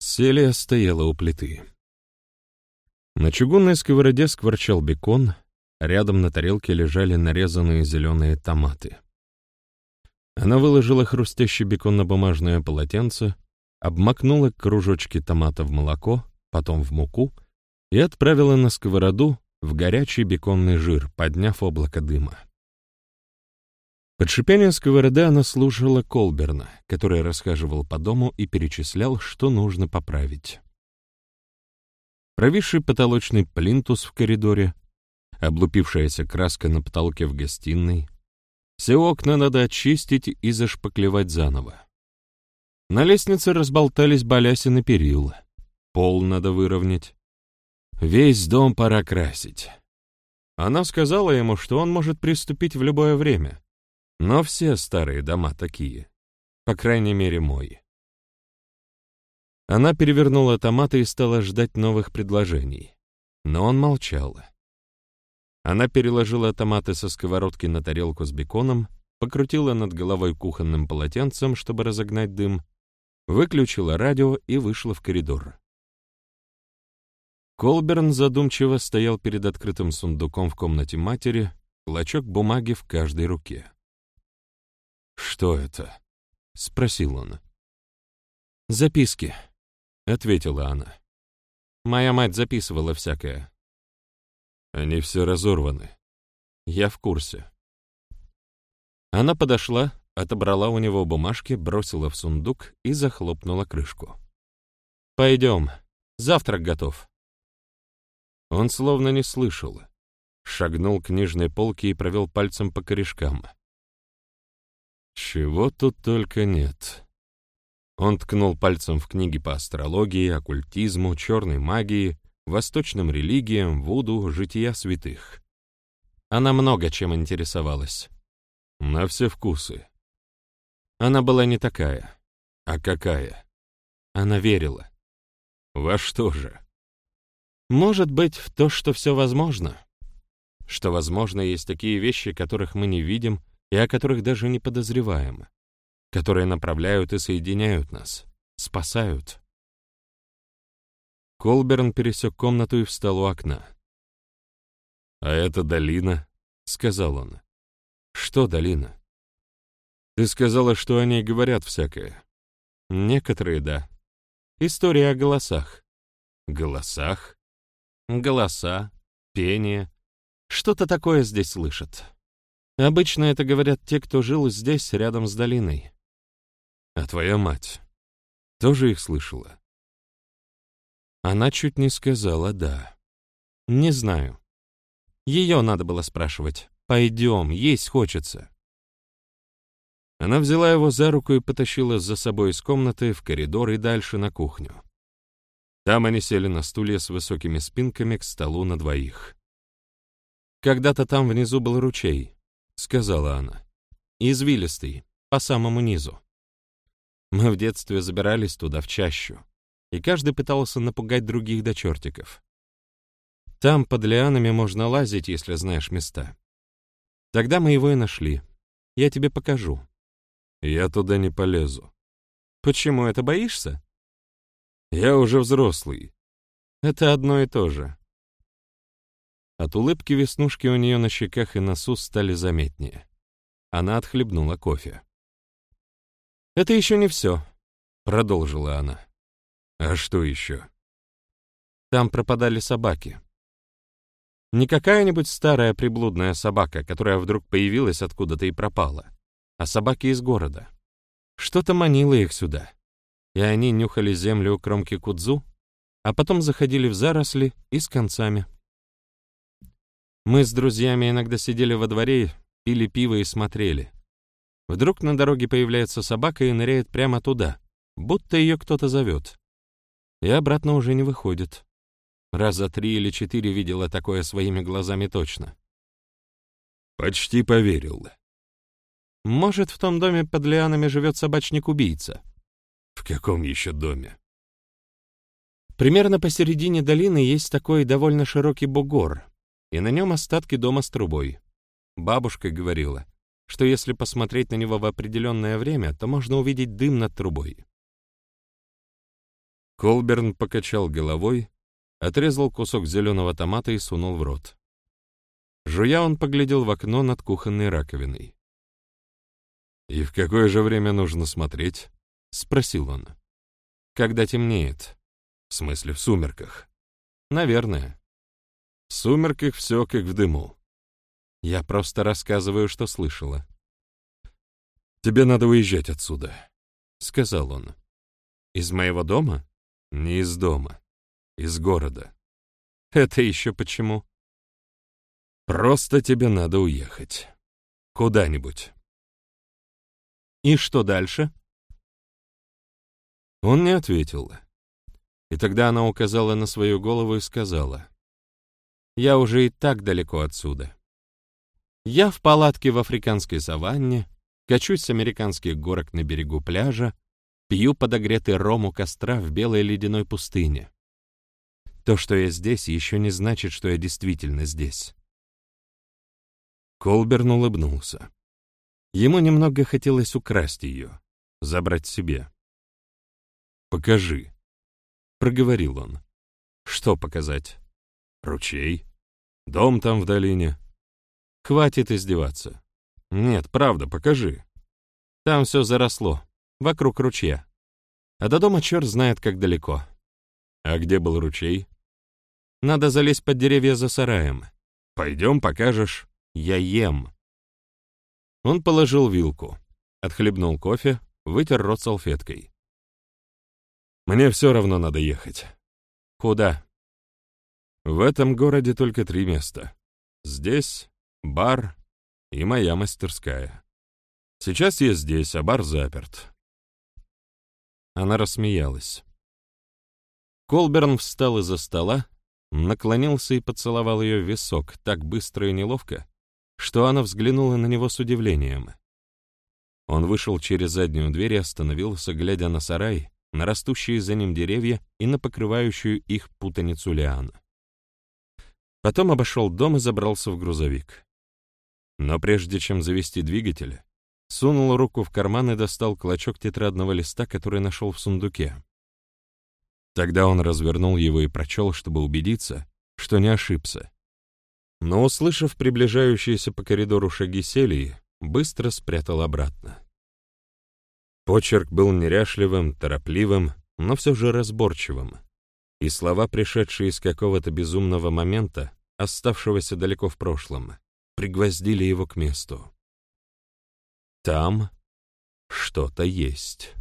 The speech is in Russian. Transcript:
Селия стояла у плиты. На чугунной сковороде скворчал бекон, рядом на тарелке лежали нарезанные зеленые томаты. Она выложила хрустящий бекон на бумажное полотенце, обмакнула кружочки томата в молоко, потом в муку и отправила на сковороду в горячий беконный жир, подняв облако дыма. Под шипение сковороды она слушала Колберна, который расхаживал по дому и перечислял, что нужно поправить. Провисший потолочный плинтус в коридоре, облупившаяся краска на потолке в гостиной. Все окна надо очистить и зашпаклевать заново. На лестнице разболтались балясины перил. Пол надо выровнять. Весь дом пора красить. Она сказала ему, что он может приступить в любое время, но все старые дома такие. По крайней мере, мой. Она перевернула томаты и стала ждать новых предложений. Но он молчал. Она переложила томаты со сковородки на тарелку с беконом, покрутила над головой кухонным полотенцем, чтобы разогнать дым, выключила радио и вышла в коридор. Колберн задумчиво стоял перед открытым сундуком в комнате матери, клочок бумаги в каждой руке. «Что это?» — спросил он. «Записки», — ответила она. «Моя мать записывала всякое». «Они все разорваны». «Я в курсе». Она подошла, отобрала у него бумажки, бросила в сундук и захлопнула крышку. «Пойдем, завтрак готов». Он словно не слышал. Шагнул к книжной полке и провел пальцем по корешкам. Чего тут только нет. Он ткнул пальцем в книги по астрологии, оккультизму, черной магии, восточным религиям, вуду, жития святых. Она много чем интересовалась. На все вкусы. Она была не такая. А какая? Она верила. Во что же? Может быть, в то, что все возможно. Что, возможно, есть такие вещи, которых мы не видим, и о которых даже не подозреваем, которые направляют и соединяют нас, спасают. Колберн пересек комнату и встал у окна. «А это долина», — сказал он. «Что долина?» «Ты сказала, что о ней говорят всякое». «Некоторые, да. История о голосах». «Голосах?» «Голоса, пение. Что-то такое здесь слышат». Обычно это говорят те, кто жил здесь, рядом с долиной. А твоя мать тоже их слышала? Она чуть не сказала «да». Не знаю. Ее надо было спрашивать. «Пойдем, есть хочется». Она взяла его за руку и потащила за собой из комнаты в коридор и дальше на кухню. Там они сели на стулья с высокими спинками к столу на двоих. Когда-то там внизу был ручей, — сказала она. «Извилистый, по самому низу. Мы в детстве забирались туда, в чащу, и каждый пытался напугать других до чертиков. Там под лианами можно лазить, если знаешь места. Тогда мы его и нашли. Я тебе покажу». «Я туда не полезу». «Почему это боишься?» «Я уже взрослый». «Это одно и то же. От улыбки веснушки у нее на щеках и носу стали заметнее. Она отхлебнула кофе. «Это еще не все», — продолжила она. «А что еще?» Там пропадали собаки. Не какая-нибудь старая приблудная собака, которая вдруг появилась откуда-то и пропала, а собаки из города. Что-то манило их сюда. И они нюхали землю у кромки кудзу, а потом заходили в заросли и с концами. Мы с друзьями иногда сидели во дворе, пили пиво и смотрели. Вдруг на дороге появляется собака и ныряет прямо туда, будто ее кто-то зовет. И обратно уже не выходит. Раза три или четыре видела такое своими глазами точно. Почти поверил. Может, в том доме под лианами живет собачник-убийца? В каком еще доме? Примерно посередине долины есть такой довольно широкий бугор, и на нем остатки дома с трубой. Бабушка говорила, что если посмотреть на него в определенное время, то можно увидеть дым над трубой. Колберн покачал головой, отрезал кусок зеленого томата и сунул в рот. Жуя он поглядел в окно над кухонной раковиной. «И в какое же время нужно смотреть?» — спросил он. «Когда темнеет. В смысле, в сумерках. Наверное. В сумерках все как в дыму. Я просто рассказываю, что слышала. «Тебе надо уезжать отсюда», — сказал он. «Из моего дома?» «Не из дома. Из города». «Это еще почему?» «Просто тебе надо уехать. Куда-нибудь». «И что дальше?» Он не ответил. И тогда она указала на свою голову и сказала, «Я уже и так далеко отсюда. Я в палатке в африканской саванне, качусь с американских горок на берегу пляжа, пью подогретый ром у костра в белой ледяной пустыне. То, что я здесь, еще не значит, что я действительно здесь. Колберн улыбнулся. Ему немного хотелось украсть ее, забрать себе. «Покажи», — проговорил он. «Что показать? Ручей? Дом там в долине?» Хватит издеваться. Нет, правда, покажи. Там все заросло, вокруг ручья. А до дома черт знает, как далеко. А где был ручей? Надо залезть под деревья за сараем. Пойдем, покажешь. Я ем. Он положил вилку, отхлебнул кофе, вытер рот салфеткой. Мне все равно надо ехать. Куда? В этом городе только три места. Здесь, бар и моя мастерская. Сейчас я здесь, а бар заперт. Она рассмеялась. Колберн встал из-за стола, наклонился и поцеловал ее в висок так быстро и неловко, что она взглянула на него с удивлением. Он вышел через заднюю дверь и остановился, глядя на сарай, на растущие за ним деревья и на покрывающую их путаницу лиан. Потом обошел дом и забрался в грузовик. Но прежде чем завести двигатель, сунул руку в карман и достал клочок тетрадного листа, который нашел в сундуке. Тогда он развернул его и прочел, чтобы убедиться, что не ошибся. Но, услышав приближающиеся по коридору шаги Селии, быстро спрятал обратно. Почерк был неряшливым, торопливым, но все же разборчивым, и слова, пришедшие из какого-то безумного момента, оставшегося далеко в прошлом, пригвоздили его к месту. Там что-то есть.